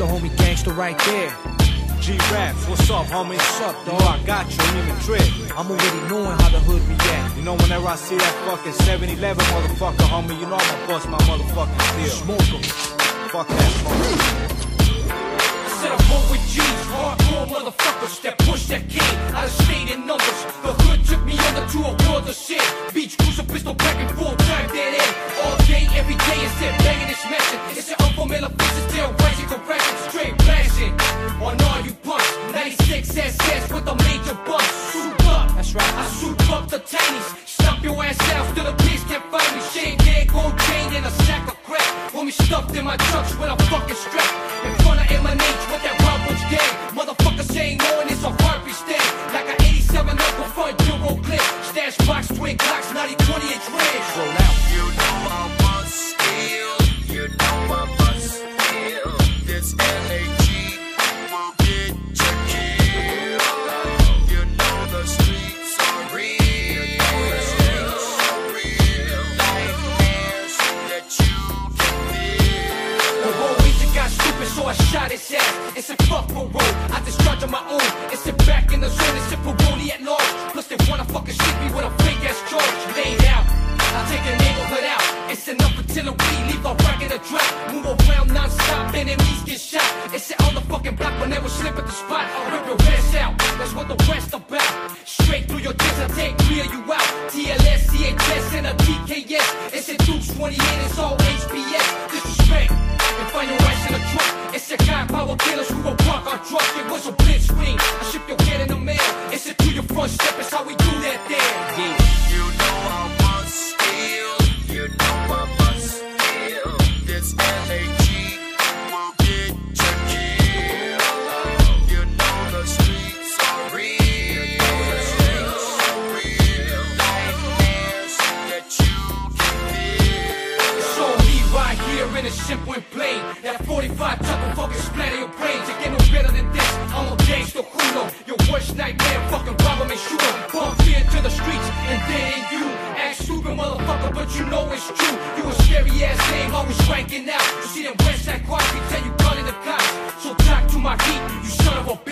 the homie gangster right there. G Raps, what's up, homie? What's up, You dog? know I got you, ain't even trip. I'm already knowing how the hood react. You know, whenever I see that fucking 7 Eleven motherfucker, homie, you know I'ma bust my motherfucking steel. Smoke 'em. Fuck that smoke. Said I roll with G's, hardcore motherfuckers that push that kid suit up the tannies. Stomp your ass out till the police can't find me. Shit, dead, gold chain, and a sack of crap. Want me stuffed in my trucks with a fucking strap. In front of M&H with that Bush gang. Motherfuckers shot his ass. And fuck parole. I discharge on my own. And sit back in the zone and sit parole at large. Plus, they wanna fucking shoot me with a fake ass charge. Laid out. I take the neighborhood out. It's enough artillery, leave the rack in the drop. Move around non-stop, enemies get shot. It's on the fucking block, but never slip at the spot. I'll rip your ass out. That's what the West about. Straight through your chest, I take of you out. TLS, CHS, and a TKS. It's a Dukes 28, it's all HPS. Disrespect. And find your ass in the. It's a power killers who will park our truck. It was a blitz screen. I ship your kid in the mail. It's a to your front step. It's how we do that there. Yeah. You know I must steal. You know I must steal. This LAG will but you know it's true. You a scary ass name, always ranking out. You see them West Side we tell you gunning the cops. So talk to my heat, you son of a bitch.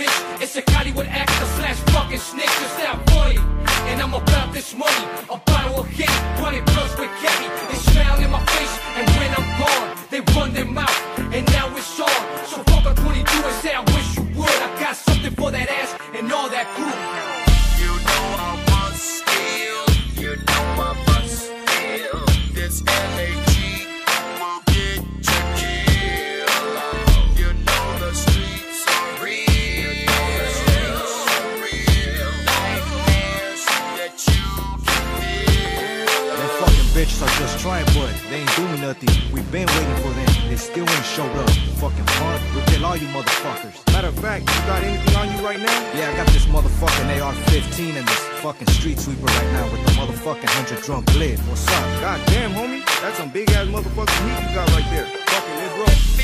Bitches are just trying, but they ain't doing nothing. we been waiting for them. They still ain't showed up. Fucking punk. We'll kill all you motherfuckers. Matter of fact, you got anything on you right now? Yeah, I got this motherfucking AR-15 and this fucking street sweeper right now with the motherfucking 100 drum blade. What's up? God damn, homie. That's some big ass motherfucking heat you got right there. Fucking, let's roll.